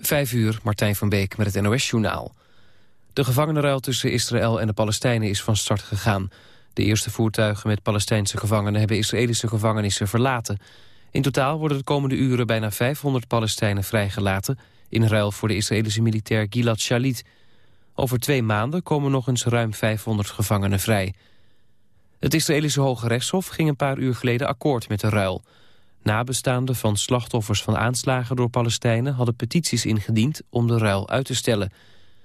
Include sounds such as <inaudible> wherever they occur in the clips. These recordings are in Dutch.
Vijf uur, Martijn van Beek met het NOS-journaal. De gevangenenruil tussen Israël en de Palestijnen is van start gegaan. De eerste voertuigen met Palestijnse gevangenen hebben Israëlische gevangenissen verlaten. In totaal worden de komende uren bijna 500 Palestijnen vrijgelaten... in ruil voor de Israëlische militair Gilad Shalit. Over twee maanden komen nog eens ruim 500 gevangenen vrij. Het Israëlische Hoge Rechtshof ging een paar uur geleden akkoord met de ruil... Nabestaanden van slachtoffers van aanslagen door Palestijnen... hadden petities ingediend om de ruil uit te stellen.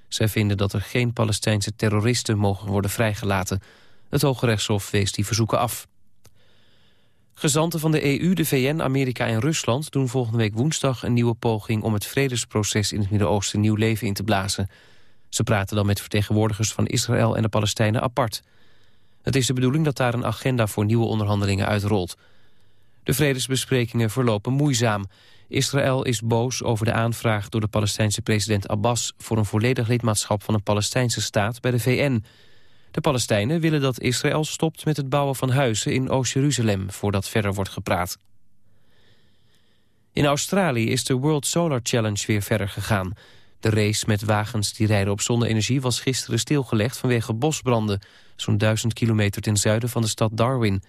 Zij vinden dat er geen Palestijnse terroristen mogen worden vrijgelaten. Het Hoge Rechtshof wees die verzoeken af. Gezanten van de EU, de VN, Amerika en Rusland... doen volgende week woensdag een nieuwe poging... om het vredesproces in het Midden-Oosten nieuw leven in te blazen. Ze praten dan met vertegenwoordigers van Israël en de Palestijnen apart. Het is de bedoeling dat daar een agenda voor nieuwe onderhandelingen uitrolt... De vredesbesprekingen verlopen moeizaam. Israël is boos over de aanvraag door de Palestijnse president Abbas... voor een volledig lidmaatschap van een Palestijnse staat bij de VN. De Palestijnen willen dat Israël stopt met het bouwen van huizen in Oost-Jeruzalem... voordat verder wordt gepraat. In Australië is de World Solar Challenge weer verder gegaan. De race met wagens die rijden op zonne-energie was gisteren stilgelegd vanwege bosbranden... zo'n duizend kilometer ten zuiden van de stad Darwin...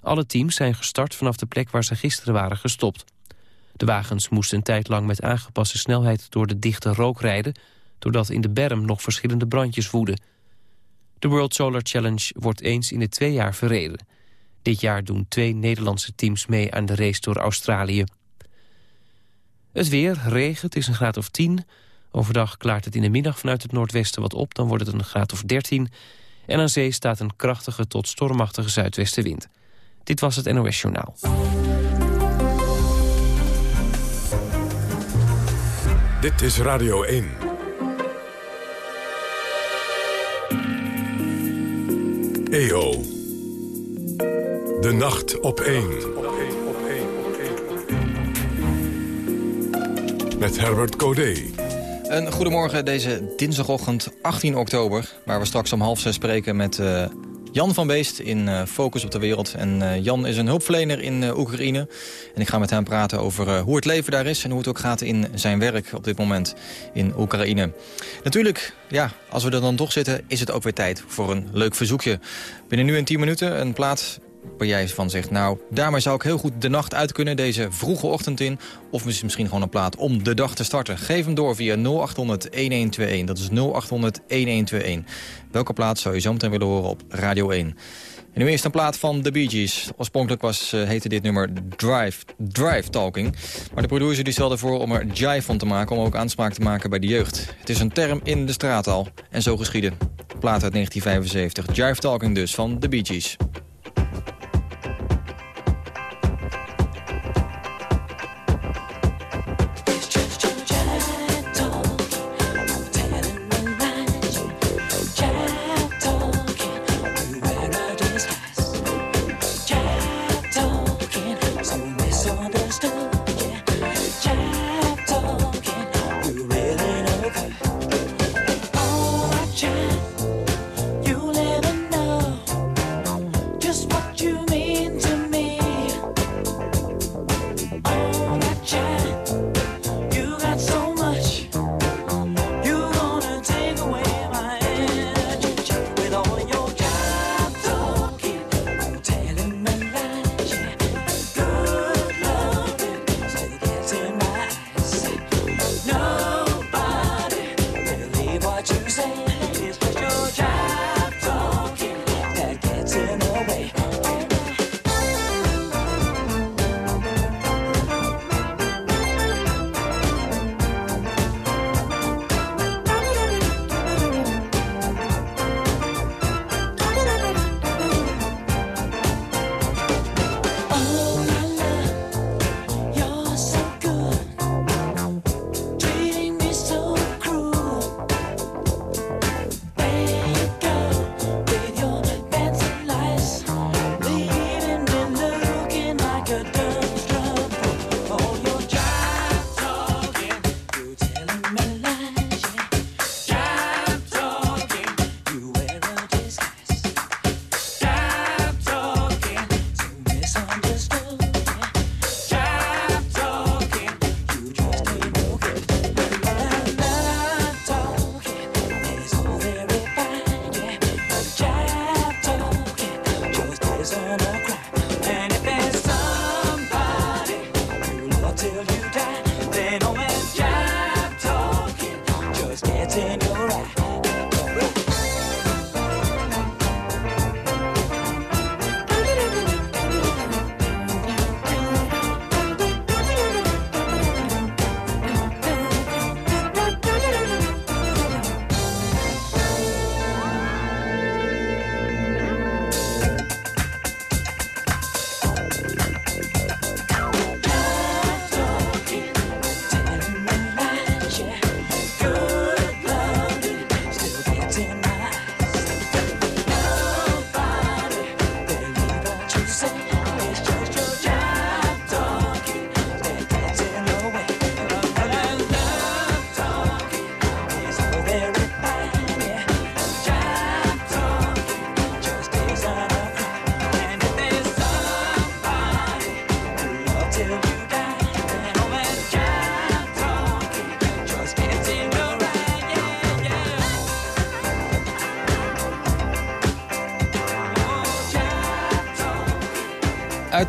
Alle teams zijn gestart vanaf de plek waar ze gisteren waren gestopt. De wagens moesten een tijd lang met aangepaste snelheid door de dichte rook rijden... doordat in de berm nog verschillende brandjes woeden. De World Solar Challenge wordt eens in de twee jaar verreden. Dit jaar doen twee Nederlandse teams mee aan de race door Australië. Het weer, regen, het is een graad of 10. Overdag klaart het in de middag vanuit het noordwesten wat op... dan wordt het een graad of 13. En aan zee staat een krachtige tot stormachtige zuidwestenwind. Dit was het NOS Journaal. Dit is Radio 1. EO. De nacht op 1. Met Herbert Codé. Een goedemorgen deze dinsdagochtend 18 oktober... waar we straks om half zes spreken met... Uh, Jan van Beest in uh, Focus op de Wereld. En uh, Jan is een hulpverlener in uh, Oekraïne. En ik ga met hem praten over hoe het leven daar is... en hoe het ook gaat in zijn werk op dit moment in Oekraïne. Natuurlijk, ja, als we er dan toch zitten... is het ook weer tijd voor een leuk verzoekje. Binnen nu en 10 minuten een plaat waar jij van zegt... nou, daarmee zou ik heel goed de nacht uit kunnen, deze vroege ochtend in. Of misschien gewoon een plaat om de dag te starten. Geef hem door via 0800-1121. Dat is 0800-1121. Welke plaat zou je zo meteen willen horen op Radio 1? En nu eerst een plaat van The Bee Gees. Oorspronkelijk was, uh, heette dit nummer Drive, Drive Talking. Maar de producer die stelde voor om er jive van te maken... om ook aanspraak te maken bij de jeugd. Het is een term in de straattaal. En zo geschieden. Plaat uit 1975. Jive Talking dus, van The Bee Gees.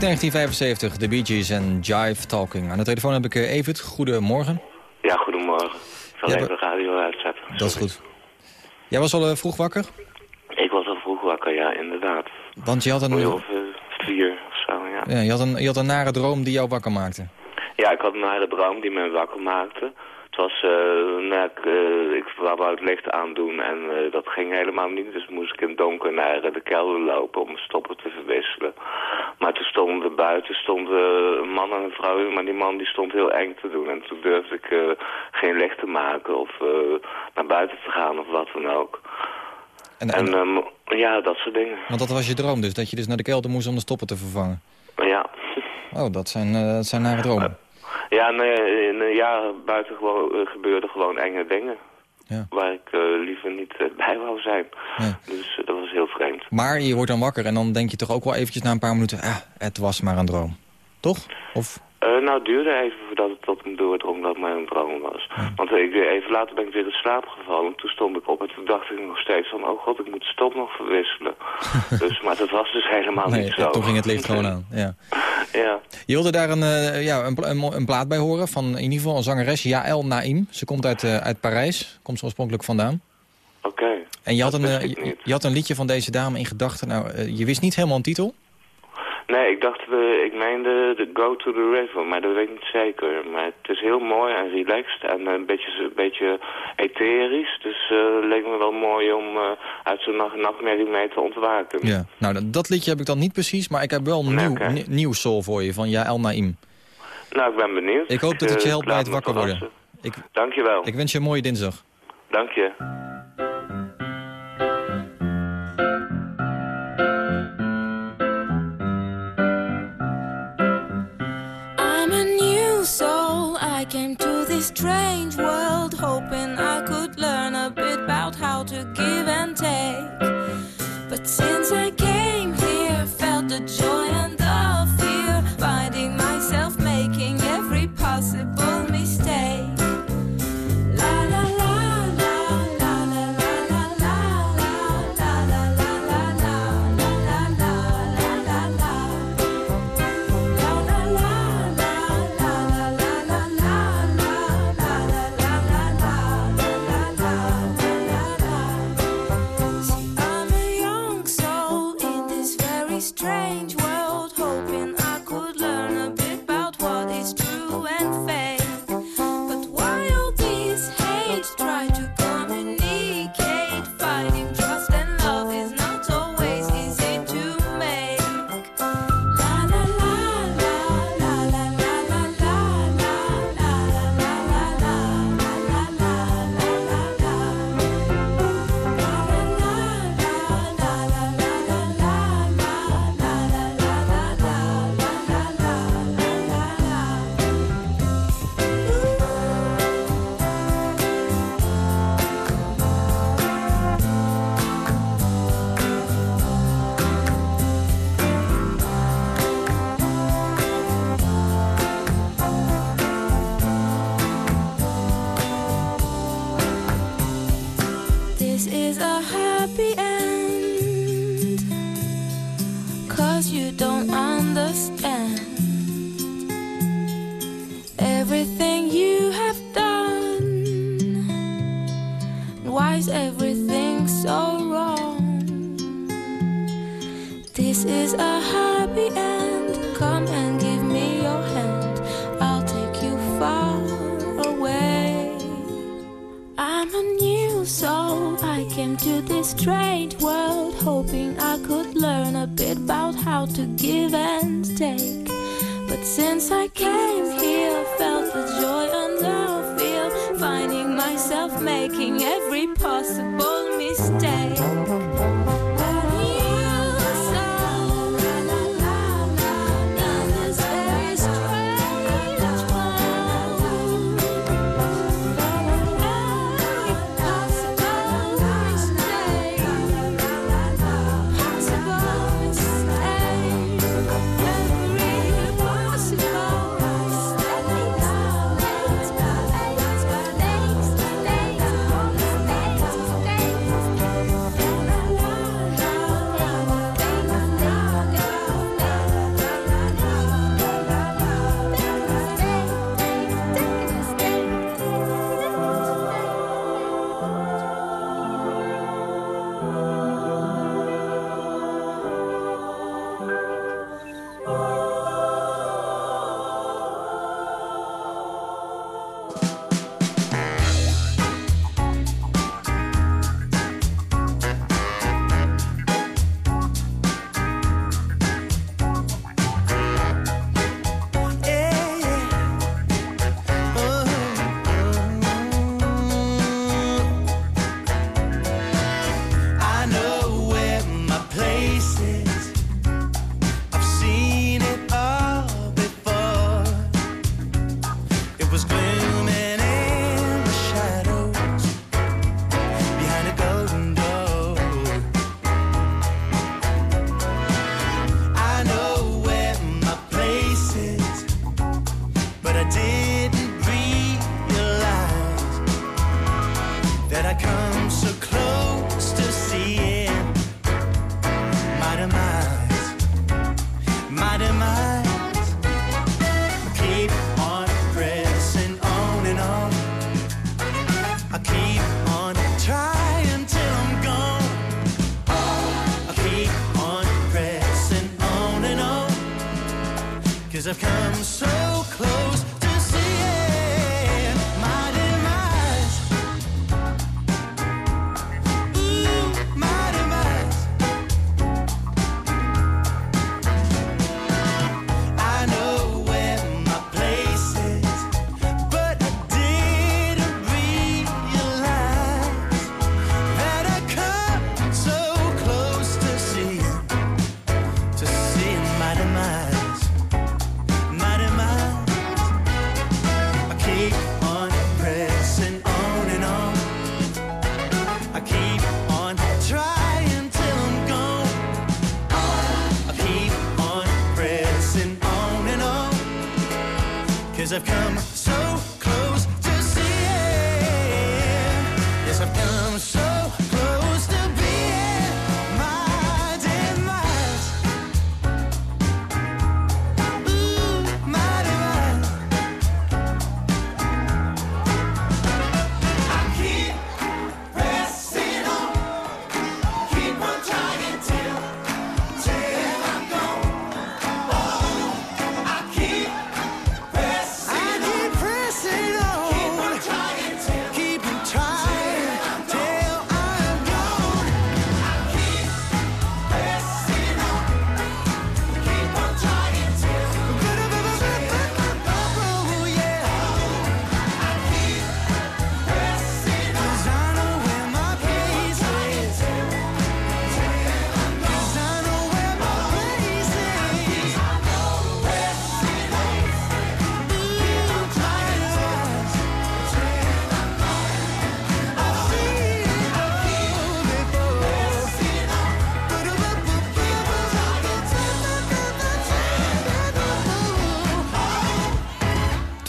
1975, de Bee Gees en Jive Talking. Aan de telefoon heb ik uh, Evert. Goedemorgen. Ja, goedemorgen. Ik zal even de radio uitzetten. Dat is goed. Jij was al uh, vroeg wakker? Ik was al vroeg wakker, ja, inderdaad. Want je had een... Of uh, vier of zo, ja. ja je, had een, je had een nare droom die jou wakker maakte. Ja, ik had een nare droom die me wakker maakte. Het was, uh, nou, ik, uh, ik wou het licht aandoen en uh, dat ging helemaal niet. Dus moest ik in het donker naar de kelder lopen om stoppen te verwisselen. Maar toen stonden er buiten stonden een man en een vrouw, maar die man die stond heel eng te doen. En toen durfde ik geen licht te maken of naar buiten te gaan of wat dan ook. En, en, en um, ja, dat soort dingen. Want dat was je droom dus, dat je dus naar de kelder moest om de stoppen te vervangen? Ja. Oh, dat zijn, dat zijn nare dromen. Ja, nee, nee, ja, buiten gewoon, uh, gebeurden gewoon enge dingen. Ja. Waar ik uh, liever niet uh, bij wou zijn. Ja. Dus dat was heel vreemd. Maar je wordt dan wakker en dan denk je toch ook wel eventjes na een paar minuten... ah, het was maar een droom. Toch? Of... nou, het duurde even voordat het tot me doordrong dat een droom was. Want ik, even later ben ik weer in slaap gevallen. Toen stond ik op en toen dacht ik nog steeds van... oh god, ik moet stop nog verwisselen. <laughs> dus, maar dat was dus helemaal nee, niet zo. toen ging het licht gewoon aan. Ja. <laughs> ja. Je wilde daar een, uh, ja, een, een, een, plaat bij horen van in ieder geval een zangeres, Jaël Naïm. Ze komt uit, uh, uit Parijs, komt ze oorspronkelijk vandaan. Oké. Okay. En je had, een, je, je, had een liedje van deze dame in gedachten. Nou, je wist niet helemaal een titel? Nee, ik dacht, uh, ik meende de Go to the River, maar dat weet ik niet zeker. Maar het is heel mooi en relaxed en een beetje, een beetje etherisch. Dus uh, leek me wel mooi om uh, uit zo'n nacht, nachtmerrie mee te ontwaken. Ja, nou dat, liedje heb ik dan niet precies, maar ik heb wel een nee, nieuw, okay. nieuw soul voor je van Jaël Naïm. Nou, ik ben benieuwd. Ik hoop dat het je helpt bij het wakker worden. Ik, Dank je wel. Ik wens je een mooie dinsdag. Dank je. Came to this strange world hoping I could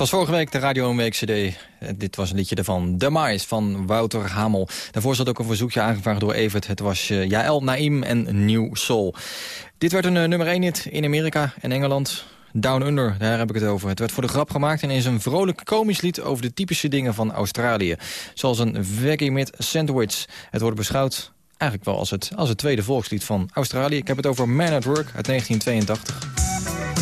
was vorige week de Radio 1 Week CD. Eh, Dit was een liedje ervan. The Mais van Wouter Hamel. Daarvoor zat ook een verzoekje aangevraagd door Evert. Het was uh, Jaël Naïm en New Soul. Dit werd een uh, nummer 1 hit in Amerika en Engeland. Down Under, daar heb ik het over. Het werd voor de grap gemaakt en is een vrolijk komisch lied... over de typische dingen van Australië. Zoals een veggie met sandwich. Het wordt beschouwd eigenlijk wel als het, als het tweede volkslied van Australië. Ik heb het over Man at Work uit 1982.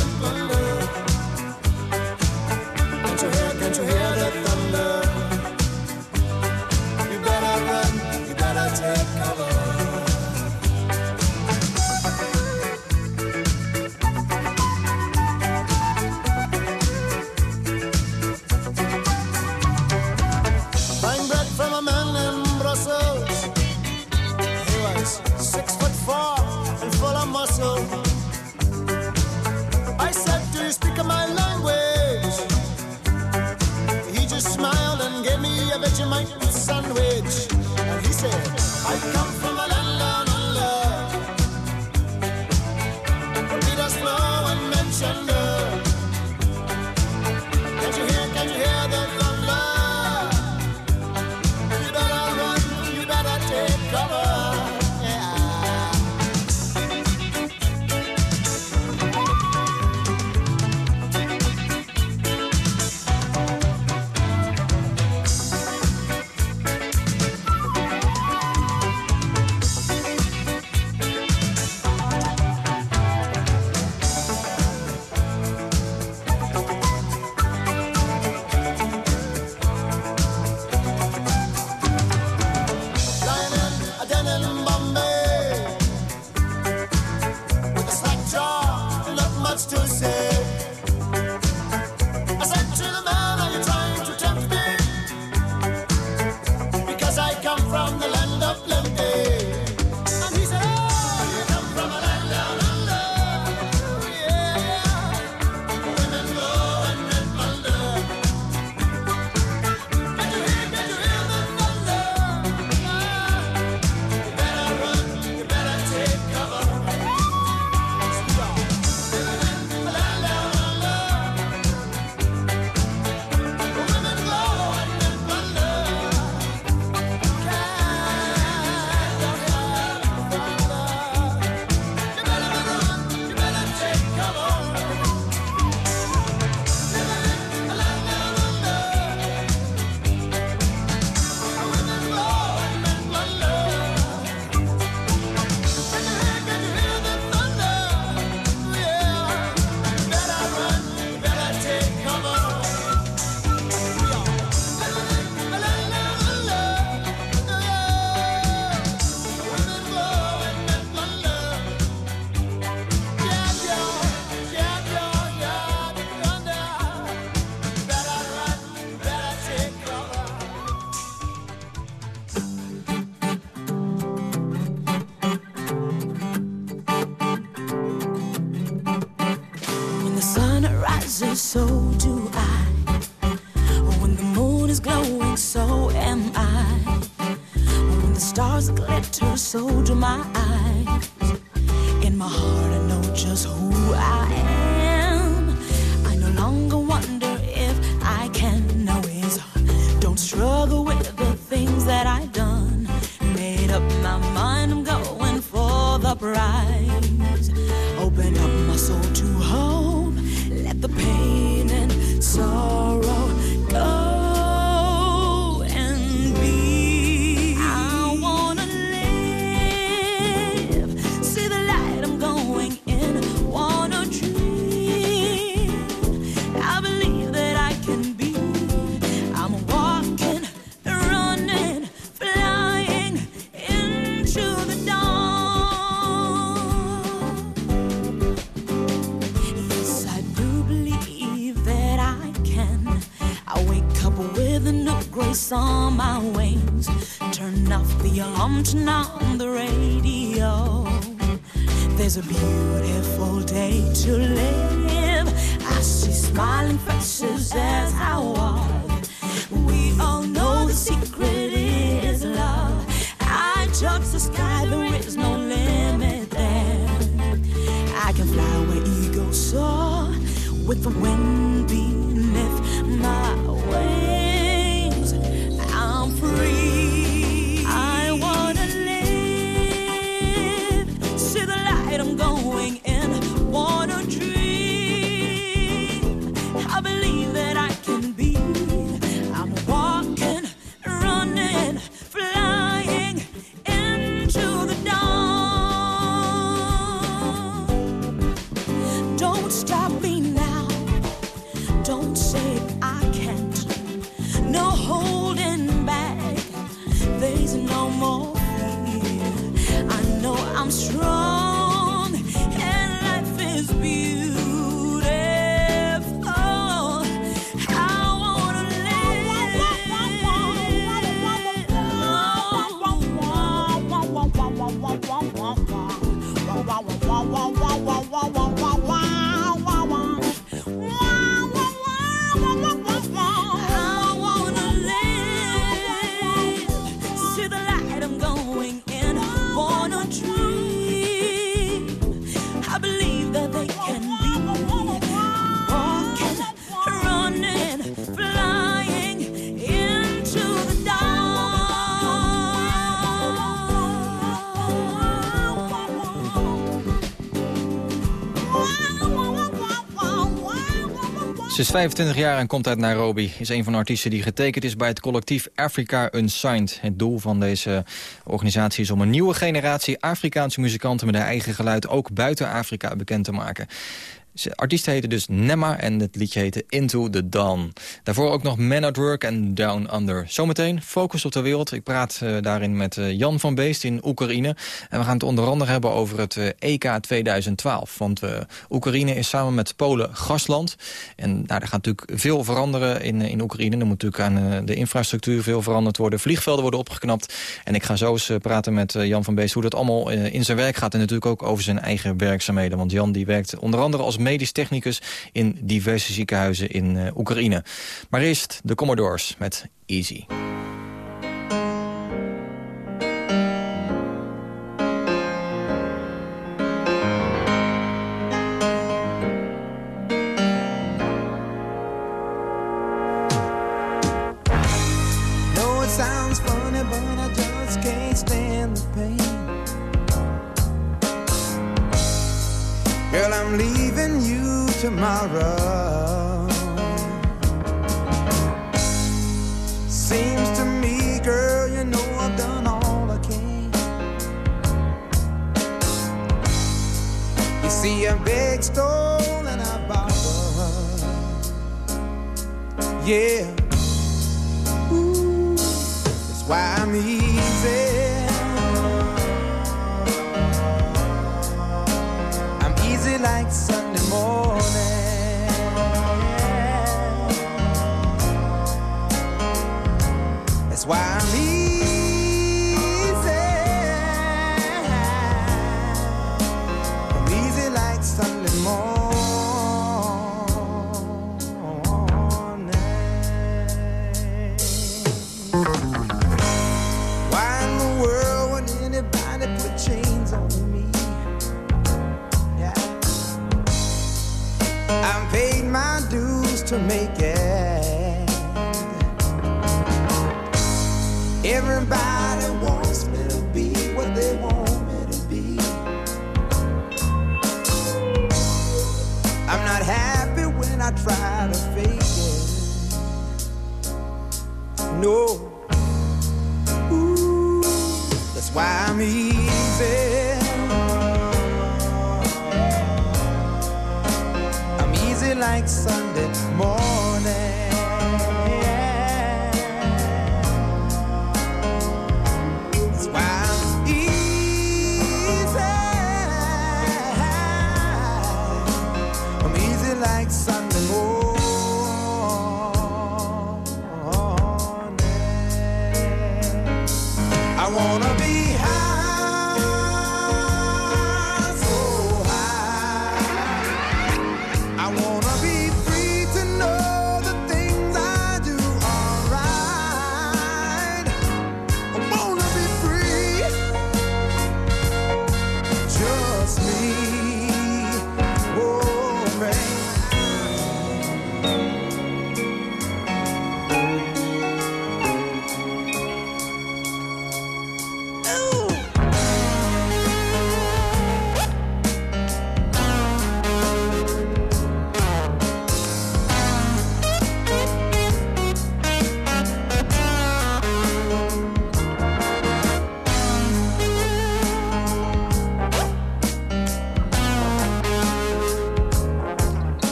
soul is 25 jaar en komt uit Nairobi. Is een van de artiesten die getekend is bij het collectief Africa Unsigned. Het doel van deze organisatie is om een nieuwe generatie Afrikaanse muzikanten met hun eigen geluid ook buiten Afrika bekend te maken. De artiest heette dus Nemma en het liedje heette Into the Dawn. Daarvoor ook nog Man at Work en Down Under. Zometeen Focus op de Wereld. Ik praat eh, daarin met eh, Jan van Beest in Oekraïne. En we gaan het onder andere hebben over het eh, EK 2012. Want Oekraïne is samen met Polen gastland. En nou, er gaat natuurlijk veel veranderen in, in Oekraïne. Er moet natuurlijk aan de infrastructuur veel veranderd worden. Vliegvelden worden opgeknapt. En ik ga zo eens praten met Jan van Beest hoe dat allemaal in zijn werk gaat. En natuurlijk ook over zijn eigen werkzaamheden. Want Jan die werkt onder andere als medisch technicus in diverse ziekenhuizen in eh, Oekraïne. Maar eerst de Commodores met Easy.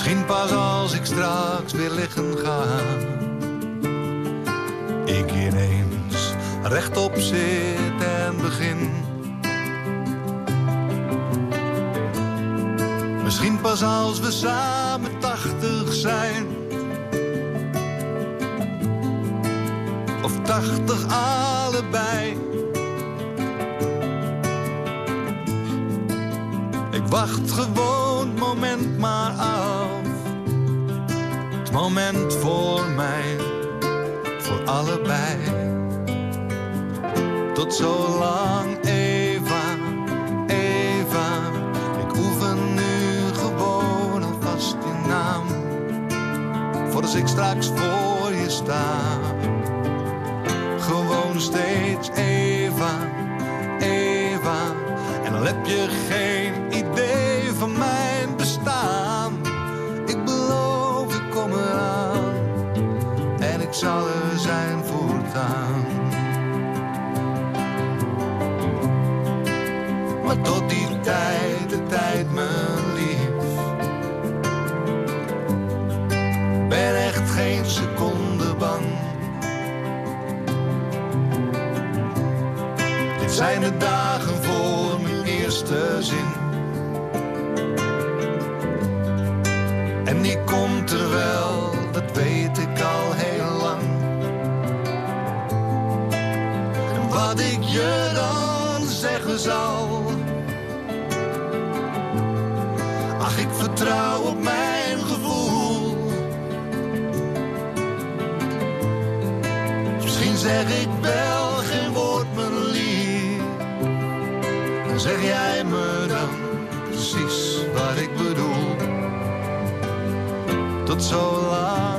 Misschien pas als ik straks weer liggen ga. Ik ineens rechtop zit en begin. Misschien pas als we samen tachtig zijn. Of tachtig allebei. Ik wacht gewoon moment maar af moment voor mij, voor allebei. Tot zo lang Eva, Eva, ik oefen nu gewoon alvast je naam. Voor als ik straks voor je sta, gewoon steeds Eva, Eva. En dan heb je geen idee zal er zijn voortaan. Maar tot die tijd, de tijd mijn lief, ben echt geen seconde bang. Dit zijn de dagen voor mijn eerste zin. En die komt er wel, dat weet zal. Ach, ik vertrouw op mijn gevoel. Misschien zeg ik wel geen woord, mijn lief. En zeg jij me dan precies wat ik bedoel. Tot zo lang,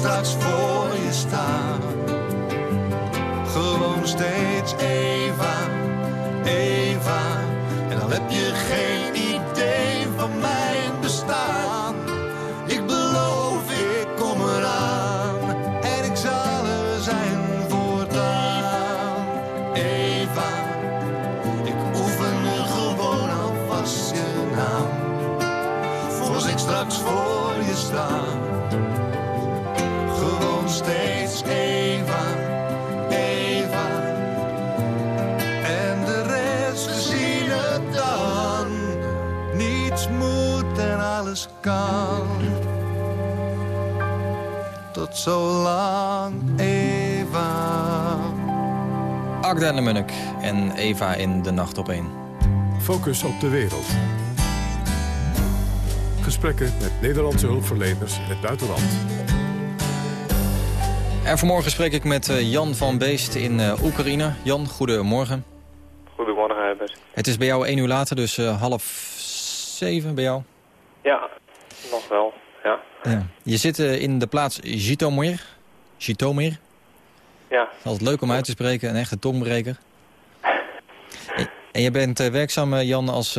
straks voor je sta. Gewoon steeds Eva, Eva. En dan heb je geen idee van mijn Tot zo lang, Eva. Agda en de Munnik en Eva in de nacht op één. Focus op de wereld. Gesprekken met Nederlandse hulpverleners in het buitenland. En vanmorgen spreek ik met eh, Jan van Beest in eh, Oekraïne. Jan, goedemorgen. Goedemorgen, Herbert. Het is bij jou één uur later, dus eh, half zeven bij jou. Ja, nog wel, ja. Ja. Je zit eh, in de plaats Jitomir. Jitomir. Ja, Altijd leuk om uit te spreken, een echte tongbreker. En- je bent eh, werkzaam, eh, Jan, als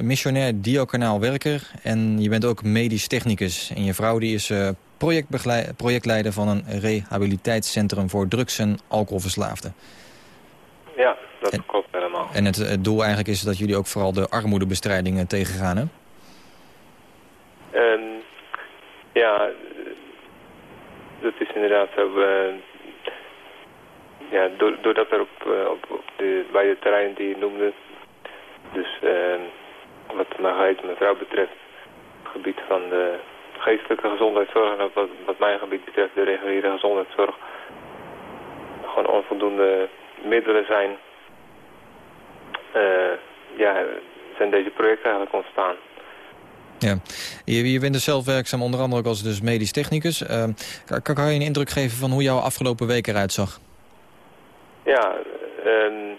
missionair diokanaalwerker. En je bent ook medisch technicus. En je vrouw die is projectleider van een rehabiliteitscentrum voor drugs- en alcoholverslaafden. ja dat En- klopt helemaal. En het, het doel eigenlijk is dat jullie ook vooral de armoedebestrijding eh, tegengaan, hè? En ja, dat is inderdaad zo. eh, ja, do- doordat er op, eh, op, op de beide terreinen die je noemde, dus eh, wat mijn mijn vrouw betreft, het gebied van de geestelijke gezondheidszorg en wat, wat mijn gebied betreft de reguliere gezondheidszorg, gewoon onvoldoende middelen zijn, ja, zijn deze projecten eigenlijk ontstaan. Ja. Je, bent dus zelf werkzaam onder andere ook als dus medisch technicus. Ehm, kan, kan je een indruk geven van hoe jouw afgelopen week eruit zag? Ja, en,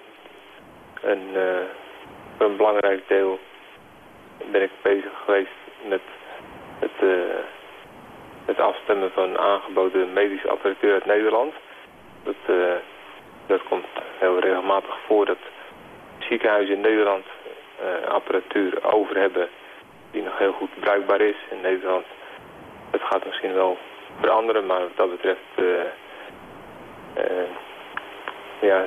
en eh, voor een belangrijk deel ben ik bezig geweest met het, eh, het afstemmen van aangeboden medische apparatuur uit Nederland. Dat, eh, dat komt heel regelmatig voor dat ziekenhuizen in Nederland eh, apparatuur over hebben die nog heel goed bruikbaar is in Nederland. Dat gaat misschien wel veranderen, maar wat dat betreft eh, eh, ja,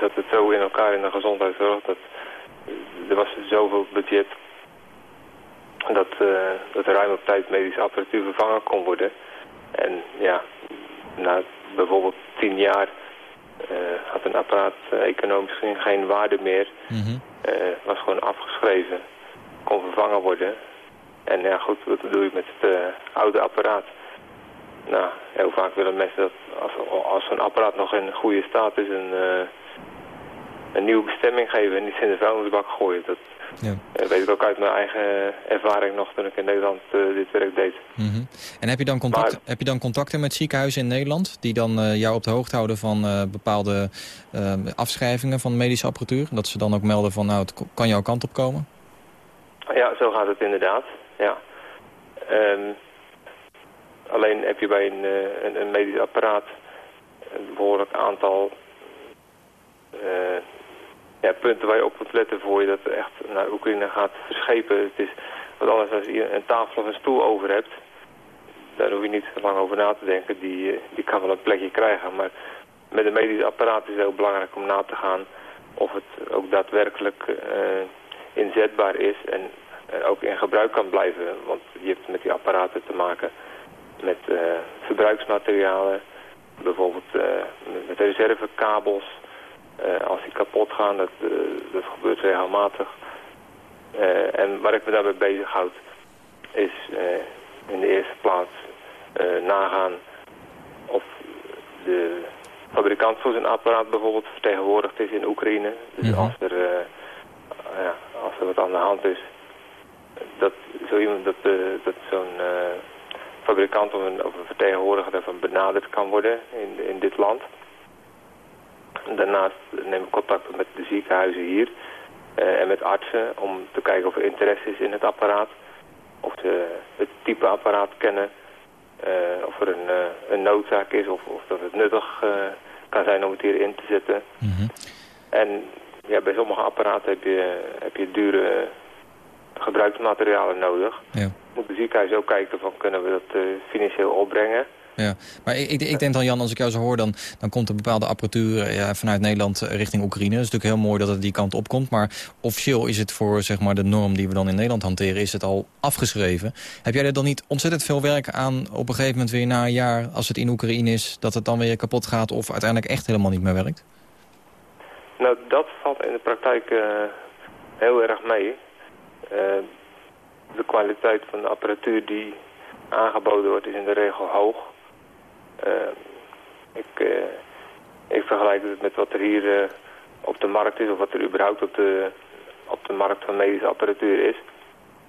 zat het zo in elkaar in de gezondheidszorg dat er was zoveel budget dat, eh, dat er ruim op tijd medische apparatuur vervangen kon worden. En ja, na bijvoorbeeld tien jaar had een apparaat eh, economisch geen waarde meer. Eh, was gewoon afgeschreven, kon vervangen worden. En ja goed, wat doe je met het eh, oude apparaat? Nou, heel vaak willen mensen dat als, als zo'n apparaat nog in goede staat is een, eh, een nieuwe bestemming geven en niet in de vuilnisbak gooien. Dat Ja. eh, weet ik ook uit mijn eigen ervaring nog toen ik in Nederland dit werk deed. Mhm. En heb je, dan contact, Maar- heb je dan contacten met ziekenhuizen in Nederland... die dan jou op de hoogte houden van bepaalde afschrijvingen van medische apparatuur? Dat ze dan ook melden van, nou, het kan jouw kant op komen? Ja, zo gaat het inderdaad. Ja. Ehm, alleen heb je bij een, eh, een, medisch apparaat een behoorlijk aantal eh, ja, punten waar je op moet letten voor je dat echt naar Oekraïne gaat verschepen. Het is wat anders als je een tafel of een stoel over hebt. daar hoef je niet lang over na te denken. Die, eh, die kan wel een plekje krijgen. Maar met een medisch apparaat is het heel belangrijk om na te gaan of het ook daadwerkelijk inzetbaar is en ook in gebruik kan blijven. Want je hebt met die apparaten te maken met eh, verbruiksmaterialen, bijvoorbeeld eh, met- reservekabels. Eh, als die kapot gaan, dat, dat gebeurt regelmatig. En waar ik me daarbij bezighoud is in de eerste plaats nagaan of de fabrikant van zijn apparaat bijvoorbeeld vertegenwoordigd is in Oekraïne. Dus Mhm. als, er, ja, als er wat aan de hand is, dat, zo iemand, dat, eh, dat zo'n eh, fabrikant of een, of een vertegenwoordiger daarvan benaderd kan worden in, in dit land. Daarnaast neem ik contact met de ziekenhuizen hier eh, en met artsen om te kijken of er interesse is in het apparaat. Of ze het type apparaat kennen. of er een, een noodzaak is of, of dat het nuttig kan zijn om het hier in te zetten. Mhm. En ja, bij sommige apparaten heb je, heb je dure gebruiksmaterialen nodig. Ja. Moet de ziekenhuis ook kijken van kunnen we dat eh, financieel opbrengen. Ja, maar ik, ik, ik denk dan Jan, als ik jou zo hoor, dan, dan komt er bepaalde apparatuur eh, ja, vanuit Nederland eh, richting Oekraïne. Dat is natuurlijk heel mooi dat het die kant op komt. Maar officieel is het voor zeg maar, de norm die we dan in Nederland hanteren, is het al afgeschreven. Heb jij er dan niet ontzettend veel werk aan op een gegeven moment weer na een jaar, als het in Oekraïne is, dat het dan weer kapot gaat of uiteindelijk echt helemaal niet meer werkt? Nou, dat valt in de praktijk eh, heel erg mee. Eh, de kwaliteit van de apparatuur die aangeboden wordt is in de regel hoog. Eh, ik, ik vergelijk het met wat er hier op de markt is of wat er überhaupt op de, op de markt van medische apparatuur is.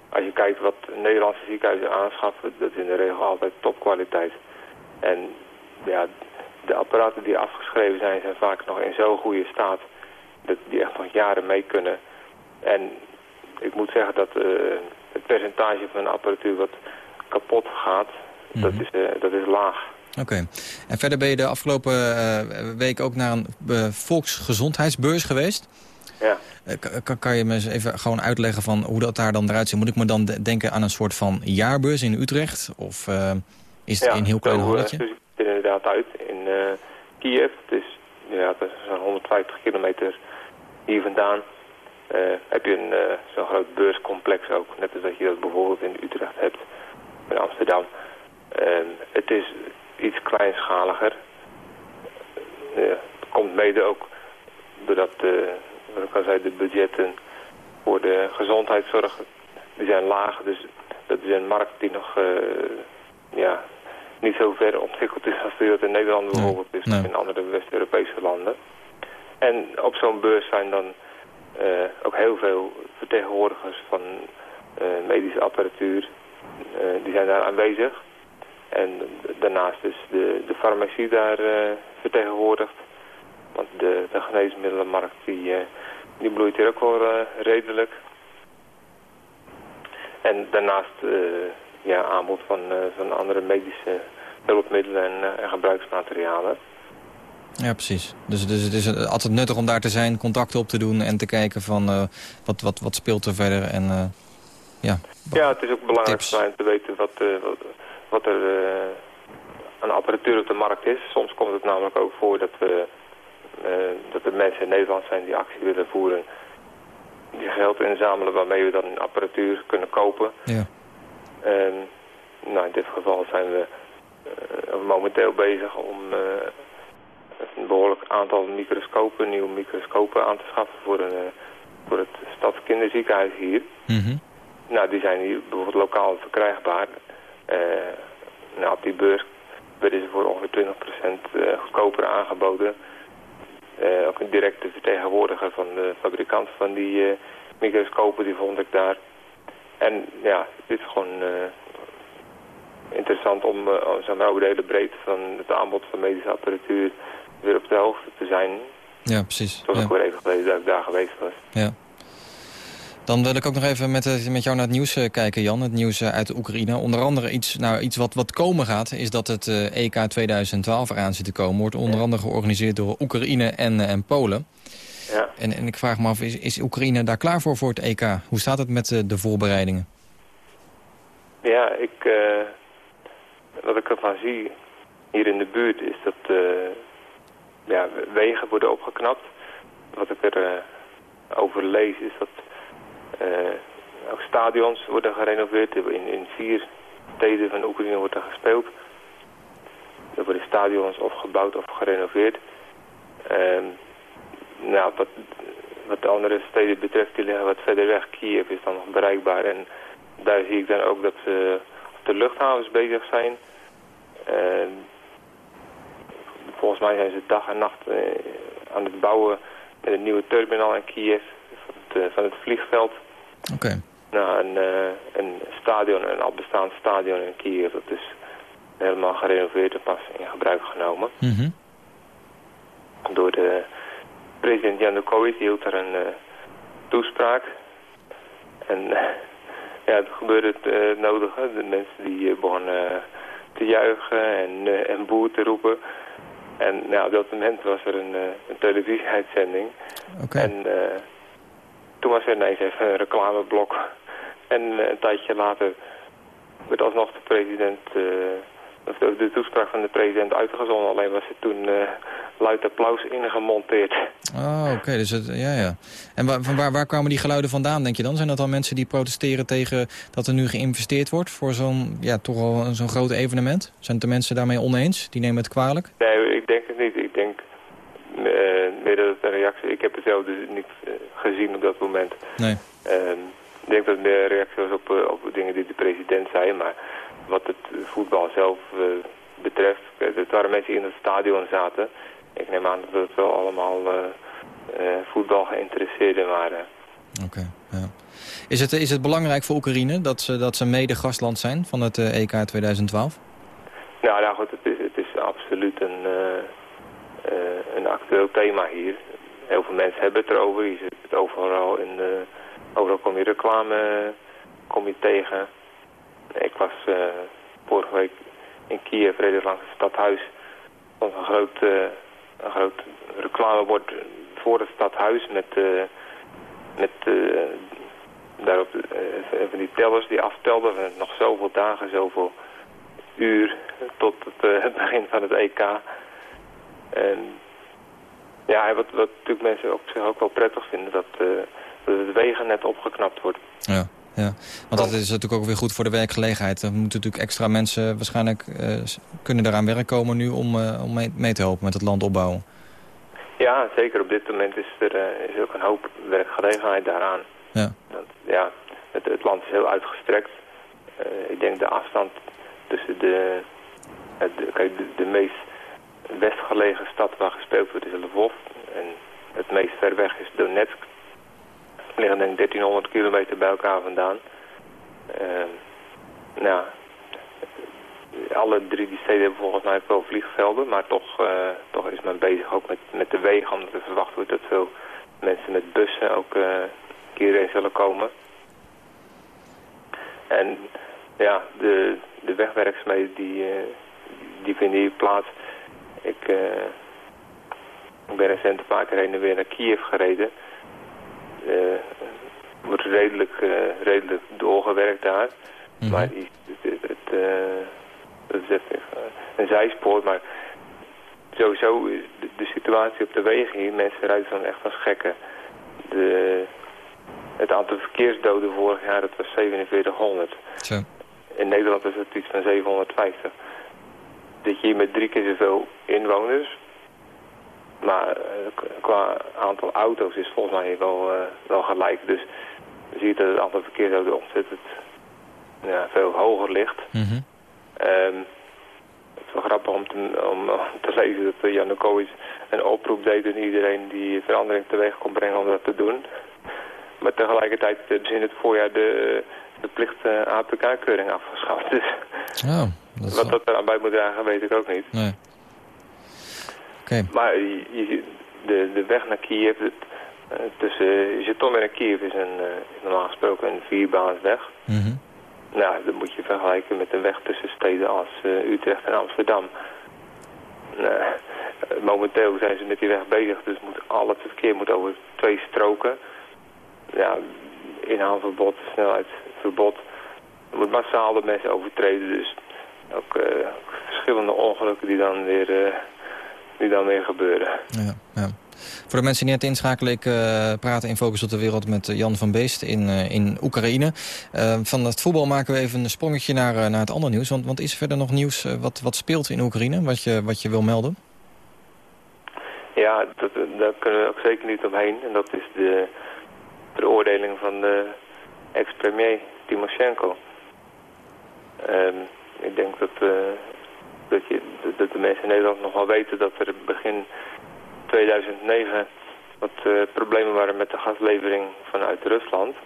Als je kijkt wat Nederlandse ziekenhuizen aanschaffen, dat is in de regel altijd topkwaliteit. En ja, de apparaten die afgeschreven zijn, zijn vaak nog in zo'n goede staat die echt nog jaren mee kunnen. En ik moet zeggen dat eh, het percentage van de apparatuur wat kapot gaat, dat, is, eh, dat is laag. Oké. En verder ben je de afgelopen eh, week ook naar een volksgezondheidsbeurs geweest. Ja. Kan- kan, je me eens even gewoon uitleggen van hoe dat daar dan eruit ziet? Moet ik me dan de- denken aan een soort van jaarbeurs in Utrecht? Of is het ja, een heel klein zo, eh, halletje? zo ziet het er inderdaad uit. In Kiev, het is, ja, dat is zo'n 150 kilometer hier vandaan, eh, heb je een eh, zo'n groot beurscomplex ook. Net als dat je dat bijvoorbeeld in Utrecht hebt, in Amsterdam. En het is iets kleinschaliger. Eh, het komt mede ook doordat de, wat ik al zei, de budgetten voor de gezondheidszorg die zijn laag. Dus dat is een markt die nog ja, niet zo ver ontwikkeld is als die dat in Nederland bijvoorbeeld is. nee. Of in andere West-Europese landen. En op zo'n beurs zijn dan eh, ook heel veel vertegenwoordigers van eh, medische apparatuur. eh, die zijn daar aanwezig. En daarnaast is de, de farmacie daar vertegenwoordigd. Want de, de geneesmiddelenmarkt die, die bloeit hier ook wel redelijk. En daarnaast ja, aanbod van, andere medische hulpmiddelen en, en gebruiksmaterialen. Ja, precies. Dus, dus het is altijd nuttig om daar te zijn, contacten op te doen... en te kijken van eh, wat, wat, wat speelt er verder. En, eh, ja. Ja, het is ook belangrijk om te weten wat, eh, wat, wat er aan apparatuur op de markt is. Soms komt het namelijk ook voor dat, we, dat er mensen in Nederland zijn die actie willen voeren. Die geld inzamelen waarmee we dan apparatuur kunnen kopen. Ja. Nou, in dit geval zijn we momenteel bezig om een behoorlijk aantal microscopen, nieuwe microscopen aan te schaffen voor, een, eh, voor het stadskinderziekenhuis hier. Mhm. Nou, die zijn hier bijvoorbeeld lokaal verkrijgbaar. Eh, nou, op die beurs werden ze voor ongeveer 20% eh, goedkoper aangeboden. Ook een directe vertegenwoordiger van de fabrikant van die microscopen, die vond ik daar. En ja, het is gewoon interessant om eh, zeg maar, over de hele breedte van het aanbod van medische apparatuur weer op de hoogte te zijn. Ja, precies. Was Ja. ook weer even geleden dat ik daar geweest was. Ja. Dan wil ik ook nog even met, eh, met jou naar het nieuws eh, kijken, Jan. Het nieuws eh, uit de Oekraïne. Onder andere iets, nou, iets wat, wat komen gaat, is dat het EK 2012 eraan zit te komen. Wordt onder andere georganiseerd door Oekraïne en, en Polen. Ja. En, en ik vraag me af, is, is Oekraïne daar klaar voor, voor het EK? Hoe staat het met de voorbereidingen? Ja, ik, wat ik ervan zie hier in de buurt is dat ja, wegen worden opgeknapt. Wat ik er eh, lees is dat eh, ook stadions worden gerenoveerd. In, in vier steden van Oekraïne wordt er gespeeld. Er worden stadions of gebouwd of gerenoveerd. Ehm, nou, wat, de andere steden betreft, die liggen wat verder weg. Kiev is dan nog bereikbaar. En daar zie ik dan ook dat ze de luchthavens bezig zijn. Ehm, volgens mij zijn ze dag en nacht eh, aan het bouwen met een nieuwe terminal in Kiev van het, eh, van het vliegveld. Oké. Nou, een, eh, een stadion, een al bestaand stadion in Kiev, dat is helemaal gerenoveerd en pas in gebruik genomen. Mhm. Door de president Janukovic, die hield er een toespraak. En <laughs> ja, het gebeurde het nodige. De mensen die begonnen te juichen en, en boer te roepen. En nou, op dat moment was er een, eh, een televisieuitzending. Oké. En eh, toen was er ineens even een reclameblok. <laughs> En eh, een tijdje later werd alsnog de president, eh, of de, de toespraak van de president uitgezonden. Alleen was er toen luid applaus ingemonteerd. Oh, oké. dus het, ja, ja. En waar, van waar, waar kwamen die geluiden vandaan, denk je dan? Zijn dat dan mensen die protesteren tegen dat er nu geïnvesteerd wordt voor zo'n, ja, toch al zo'n groot evenement? Zijn het de mensen daarmee oneens? Die nemen het kwalijk? Nee, ik denk het niet. Ik denk eh, meer dat het een reactie... Ik heb het zelf dus niet eh, gezien op dat moment. Nee. Ehm, ik denk dat het meer een reactie was op, eh, op dingen die de president zei. Maar wat het voetbal zelf betreft... Het waren mensen die in het stadion zaten. Ik neem aan dat het wel allemaal voetbal geïnteresseerden waren. Oké, ja. Is het, is het belangrijk voor Oekraïne dat ze, dat ze mede gastland zijn van het EK 2012? Nou, nou goed, het is, het is absoluut een, eh, eh, een actueel thema hier. Heel veel mensen hebben het erover. Je het overal in de, overal kom je reclame kom je tegen. Ik was eh, vorige week in Kiev, reden langs het stadhuis. Stond een groot, eh, een groot reclamebord voor het stadhuis met, eh, met eh, daarop eh, van die tellers die aftelden. Nog zoveel dagen, zoveel uur tot het, eh, het begin van het EK. En ja, wat, wat natuurlijk mensen op zich ook wel prettig vinden, dat, eh, dat het wegennet opgeknapt wordt. Ja, ja. Want dat is natuurlijk ook weer goed voor de werkgelegenheid. Er moeten natuurlijk extra mensen waarschijnlijk eh, kunnen daaraan werk komen nu om, om mee, te helpen met het land opbouwen. Ja, zeker op dit moment is er is ook een hoop werkgelegenheid daaraan. Ja. Ja, het, het land is heel uitgestrekt. Ik denk de afstand tussen de, de, kijk, de, de meest westgelegen stad waar gespeeld wordt is Lvov. En het meest ver weg is Donetsk. Er liggen denk ik 1300 kilometer bij elkaar vandaan. Eh, nou, alle drie die steden hebben volgens mij wel vliegvelden, maar toch, eh, toch is men bezig ook met, met de wegen, omdat er verwacht wordt dat veel mensen met bussen ook eh hierheen zullen komen. En ja, de, de wegwerkzaamheden die, die vinden hier plaats. Ik, eh, ik ben recent een paar keer heen en weer naar Kiev gereden. Eh wordt redelijk, eh, redelijk doorgewerkt daar. Mhm. Maar het, het, dat is even een zijspoor, maar sowieso is de, de situatie op de wegen hier, mensen rijden dan echt als gekken. De, het aantal verkeersdoden vorig jaar, dat was 4700. Zo. In Nederland is het iets van 750. Dit hier met drie keer zoveel inwoners. Maar eh, qua aantal auto's is volgens mij wel, eh, wel gelijk. Dus je ziet dat het aantal verkeersdoden ontzettend ja, veel hoger ligt. Mhm. Ehm, het is wel grappig om te, om, te lezen dat eh, Janukovic een oproep deed aan iedereen die verandering teweeg kon brengen om dat te doen. Maar tegelijkertijd is in het voorjaar de verplichte APK-keuring afgeschaft. Dus Oh, dat <laughs> is wat dat eraan bij moet dragen weet ik ook niet. Nee. Maar je, de, de weg naar Kiev, het, eh, tussen Zhytomyr en Kiev is, een, eh, is normaal gesproken een vierbaansweg. Mhm. Nou, dat moet je vergelijken met een weg tussen steden als eh, Utrecht en Amsterdam. Nou, eh, momenteel zijn ze met die weg bezig, dus moet al het verkeer moet over twee stroken. Ja, inhaalverbod, snelheidsverbod. Er moet massaal de mensen overtreden, dus ook eh, verschillende ongelukken die dan weer, eh, die dan weer gebeuren. Ja, ja. Voor de mensen die net inschakelen, ik eh, praat in Focus op de Wereld met Jan van Beest in, in Oekraïne. Van het voetbal maken we even een sprongetje naar, naar het andere nieuws. Want, want is er verder nog nieuws wat, wat speelt in Oekraïne, wat je, wat je wil melden? Ja, dat, daar kunnen we ook zeker niet omheen. En dat is de veroordeling van de ex-premier Timoshenko. Ehm, ik denk dat, eh, dat, je, dat de mensen in Nederland nog wel weten dat er begin 2009 wat eh, problemen waren met de gaslevering vanuit Rusland.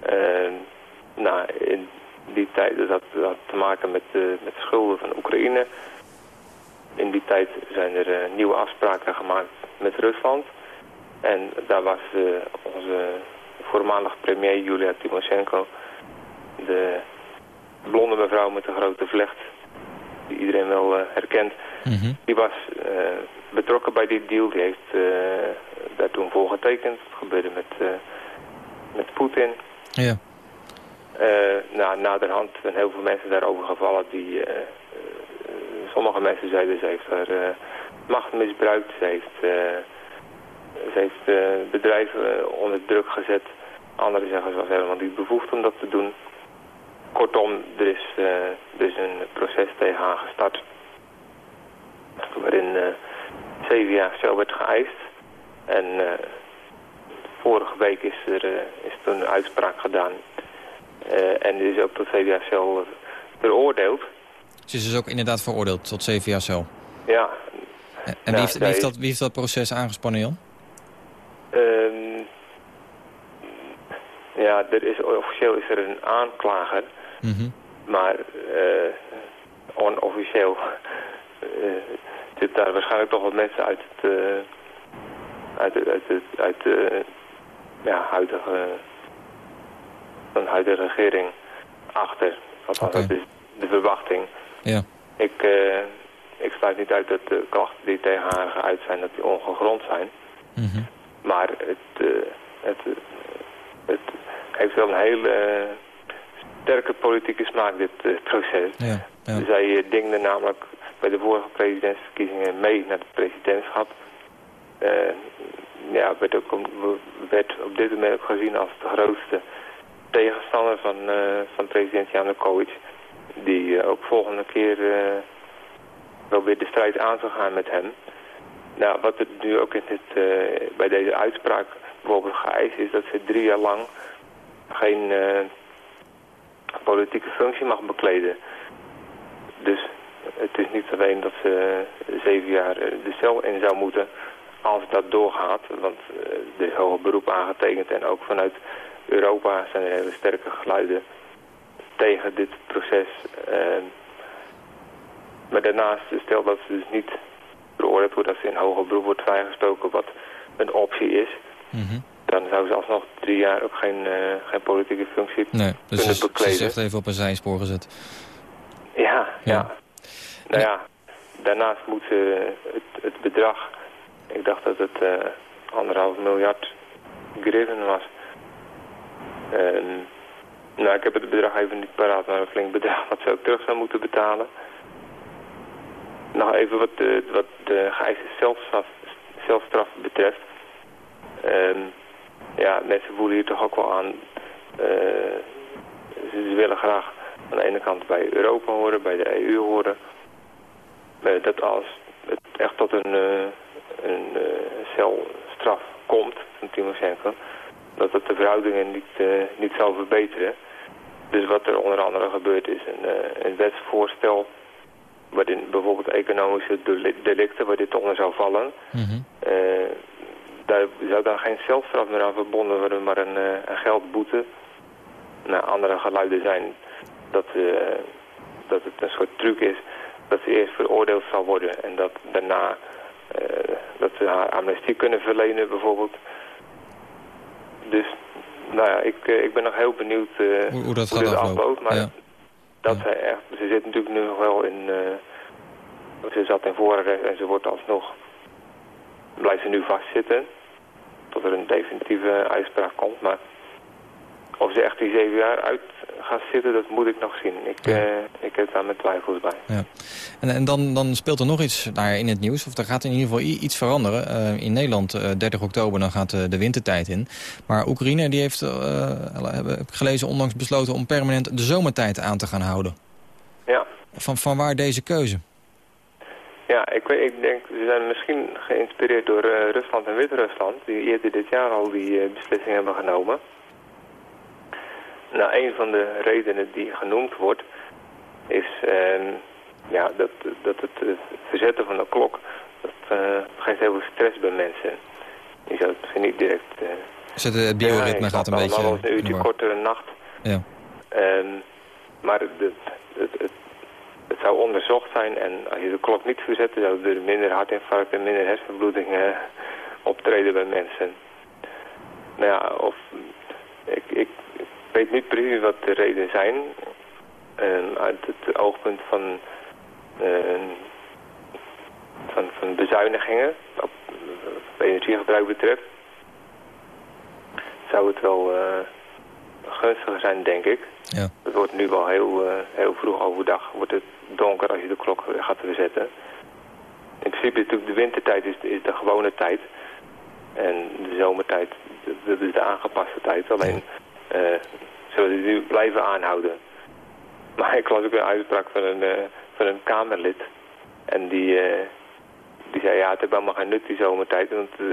En nou, in die tijd dat had te maken met, de met de schulden van Oekraïne. In die tijd zijn er eh, nieuwe afspraken gemaakt met Rusland. En daar was eh, onze voormalig premier Julia Timoshenko, de blonde mevrouw met de grote vlecht, die iedereen wel eh, herkent, Mhm. die was eh, betrokken bij die deal. Die heeft eh, daar toen voor getekend. Het gebeurde met, eh, met Poetin. Ja. Nou, naderhand zijn heel veel mensen daarover gevallen die... sommige mensen zeiden ze heeft haar macht misbruikt. Ze heeft, eh, ze heeft bedrijven onder druk gezet. Anderen zeggen ze was helemaal niet bevoegd om dat te doen. Kortom, er is, er is een proces tegen haar gestart. Waarin eh zeven jaar cel werd geëist. En eh, vorige week is er, is toen een uitspraak gedaan en is ook tot zeven jaar cel veroordeeld. Ze is dus ook inderdaad veroordeeld tot zeven jaar cel. Ja. En wie, heeft, wie, heeft dat, wie heeft dat proces aangespannen, Jan? ehm, ja, er is, officieel is er een aanklager, Mhm. maar eh, onofficieel eh, zitten daar waarschijnlijk toch wat mensen uit het, eh, uit, het- uit, het, uit de ja, huidige, van huidige regering achter. Althans, dat is de verwachting. Ja. Ik, eh, ik sluit niet uit dat de klachten die tegen haar geuit zijn, dat die ongegrond zijn. Mhm. Maar het, eh, het, het heeft wel een hele sterke politieke smaak, dit eh, proces. Ja, ja. Zij eh, dingde namelijk bij de vorige presidentsverkiezingen mee naar het presidentschap. Eh, ja, werd, ook, om- werd op dit moment ook gezien als de grootste tegenstander van, eh, van president Janukovic. Die ook volgende keer wel weer de strijd aan zou gaan met hem. Nou, wat er nu ook in dit, eh, bij deze uitspraak bijvoorbeeld geëist is dat ze drie jaar lang geen politieke functie mag bekleden. Dus het is niet alleen dat ze zeven jaar eh, de cel in zou moeten als dat doorgaat. Want eh, er is hoger beroep aangetekend en ook vanuit Europa zijn er hele sterke geluiden tegen dit proces. Eh, maar daarnaast, stel dat ze dus niet veroordeeld wordt, dat ze in hoger beroep wordt vrijgestoken, wat een optie is, Mhm. Dan zou ze alsnog drie jaar ook geen, eh, geen politieke functie Nee, dus kunnen ze, ze bekleden. is echt even op een zijspoor gezet. Ja, Ja. ja. Nou ja, daarnaast moet ze het, het bedrag, ik dacht dat het eh, anderhalf miljard griven was. Ehm, nou, ik heb het bedrag even niet paraat, maar een flink bedrag wat ze ook terug zou moeten betalen. Nog even wat de, wat de geëiste zelfstraf, zelfstraf betreft. Ehm, ja, mensen voelen hier toch ook wel aan. eh, ze, willen graag aan de ene kant bij Europa horen, bij de EU horen. Eh, dat als het echt tot een, eh, een celstraf komt van Timoshenko, dat het de verhoudingen niet, eh, niet zal verbeteren. Dus wat er onder andere gebeurt is een, een wetsvoorstel waarin bijvoorbeeld economische deli- delicten, waar dit onder zou vallen, eh, daar zou dan geen celstraf meer aan verbonden worden, maar een, eh, een geldboete. Nou, andere geluiden zijn dat, eh, dat het een soort truc is dat ze eerst veroordeeld zal worden en dat daarna eh, dat ze haar amnestie kunnen verlenen bijvoorbeeld. Dus, nou ja, ik, ik ben nog heel benieuwd Hoe, hoe dat hoe gaat afloopt, maar Ja. dat Ja. zij echt, ze zit natuurlijk nu nog wel in, ze zat in voorarrest en ze wordt alsnog, blijft ze nu vastzitten, tot er een definitieve uitspraak komt, maar of ze echt die zeven jaar uit gaan zitten, dat moet ik nog zien. Ik, Ja. eh, ik heb daar mijn twijfels bij. Ja. En, en dan, dan speelt er nog iets daar in het nieuws, of er gaat in ieder geval iets veranderen. Eh, in Nederland, eh, 30 oktober, dan gaat eh, de wintertijd in. Maar Oekraïne die heeft, eh, heb ik gelezen, onlangs besloten om permanent de zomertijd aan te gaan houden. Ja. Van, van waar deze keuze? Ja, ik, weet, ik denk, ze zijn misschien geïnspireerd door eh, Rusland en Wit-Rusland, die eerder dit jaar al die eh, beslissing hebben genomen. Nou, een van de redenen die genoemd wordt, is ehm, ja, dat, dat het eh, verzetten van de klok, dat geeft heel veel stress bij mensen. Je zou het misschien niet direct... Zet het bioritme ja, gaat een beetje... een uurtje kortere nacht. Ja. Ehm, maar het, het, het, het, zou onderzocht zijn en als je de klok niet verzet, zouden er minder hartinfarcten en minder hersenbloedingen optreden bij mensen. Nou ja, of ik, ik, weet niet precies wat de redenen zijn. Ehm, uit het oogpunt van, ehm, van, van bezuinigingen, op, wat energiegebruik betreft, zou het wel eh, gunstiger zijn, denk ik. Ja. Het wordt nu wel heel, eh, heel vroeg overdag. Wordt het donker als je de klok gaat verzetten. In principe is natuurlijk de wintertijd is, is de gewone tijd. En de zomertijd, dat is de aangepaste tijd. Alleen eh zullen we die nu blijven aanhouden. <laughs> Maar ik las ook een uitspraak van een, eh, van een Kamerlid. En die, eh, die zei, ja, het heeft helemaal geen nut die zomertijd. Want eh,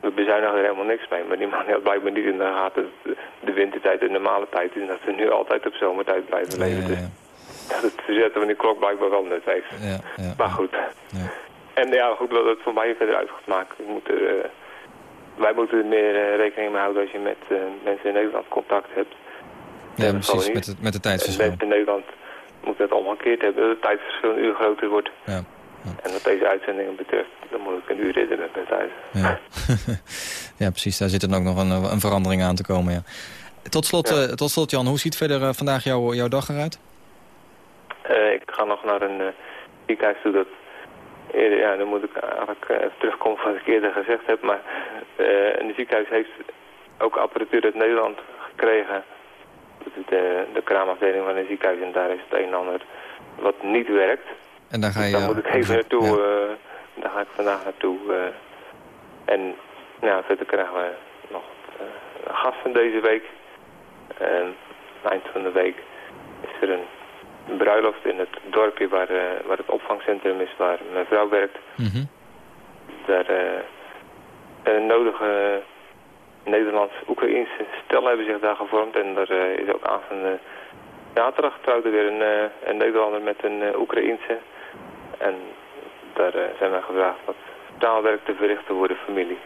we bezuinigen er helemaal niks mee. Maar die man had blijkbaar niet in de gaten dat de wintertijd de normale tijd is. En dat we nu altijd op zomertijd blijven leven. ja, Dus ja. <laughs> dat het verzetten van die klok blijkbaar wel nut heeft. Ja, ja, Maar goed. Ja. En ja, goed, wat het voor mij verder uit gaat maken. Moet eh, wij moeten er meer eh, rekening mee houden als je met eh, mensen in Nederland contact hebt. Ja, dat precies, met het, met En tijdsverschil. mensen in Nederland moeten het omgekeerd hebben. Dat het tijdsverschil een uur groter wordt. Ja. En wat deze uitzendingen betreft, dan moet ik een uur ridden met mijn thuis. Ja. <laughs> ja, precies. Daar zit dan ook nog een, een verandering aan te komen. Ja. Tot, slot, Ja. tot slot, Jan, hoe ziet verder vandaag jouw, jouw dag eruit? Eh, ik ga nog naar een eh ziekenhuis toe dat... Eerder, ja, dan moet ik eigenlijk eh, terugkomen van wat ik eerder gezegd heb. Maar een ziekenhuis heeft ook apparatuur uit Nederland gekregen. Dat is de, de kraamafdeling van een ziekenhuis en daar is het een en ander wat niet werkt. En daar ga je... Daar moet ik even naartoe. ja. eh, daar ga ik vandaag naartoe. en nou, verder krijgen we nog gasten deze week. En eind van de week is er een bruiloft in het dorpje waar, eh, waar het opvangcentrum is, waar mijn vrouw werkt. Mhm. Daar eh, een nodige Nederlands-Oekraïnse stel hebben zich daar gevormd. En er eh, is ook aan van de zaterdag trouwde weer een, een Nederlander met een Oekraïense. En daar zijn wij gevraagd wat taalwerk te verrichten voor de familie.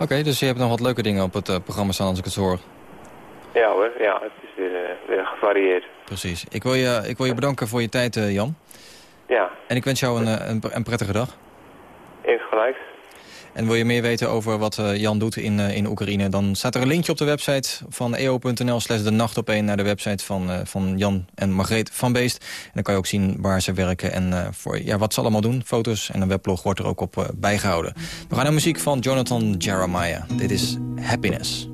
Oké, dus je hebt nog wat leuke dingen op het programma staan als ik het hoor. Ja hoor, ja, het is weer, eh, weer gevarieerd. Precies. Ik wil je, ik wil je bedanken voor je tijd, eh, Jan. Ja, En ik wens jou een, eh, een, een prettige dag. insgelijks. En wil je meer weten over wat Jan doet in, in Oekraïne... dan staat er een linkje op de website van eo.nl slash de nacht op een... naar de website van, van Jan en Margreet van Beest. En dan kan je ook zien waar ze werken en voor, ja, wat ze allemaal doen. Foto's en een weblog wordt er ook op eh, bijgehouden. We gaan naar muziek van Jonathan Jeremiah. Dit is Happiness.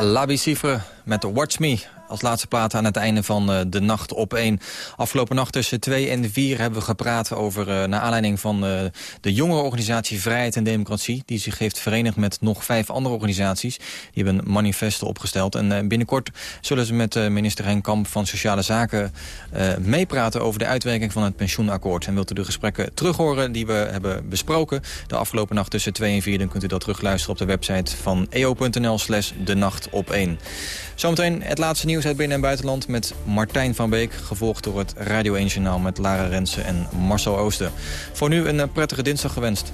La Bicifre met Watch Me. Als laatste plaat aan het einde van uh, de nacht op 1. Afgelopen nacht tussen 2 en 4 hebben we gepraat over... Uh, naar aanleiding van uh, de jonge organisatie Vrijheid en Democratie... die zich heeft verenigd met nog vijf andere organisaties. Die hebben een manifesto opgesteld. En binnenkort zullen ze met minister Henk Kamp van Sociale Zaken... meepraten over de uitwerking van het pensioenakkoord. En wilt u de gesprekken terughoren die we hebben besproken... de afgelopen nacht tussen 2 en 4... dan kunt u dat terugluisteren op de website van eo.nl slash de nacht op 1. Zometeen het laatste nieuws uit binnen- en buitenland met Martijn van Beek... gevolgd door het Radio 1 Journaal met Lara Rensen en Marcel Oosten. Voor nu een prettige dinsdag gewenst.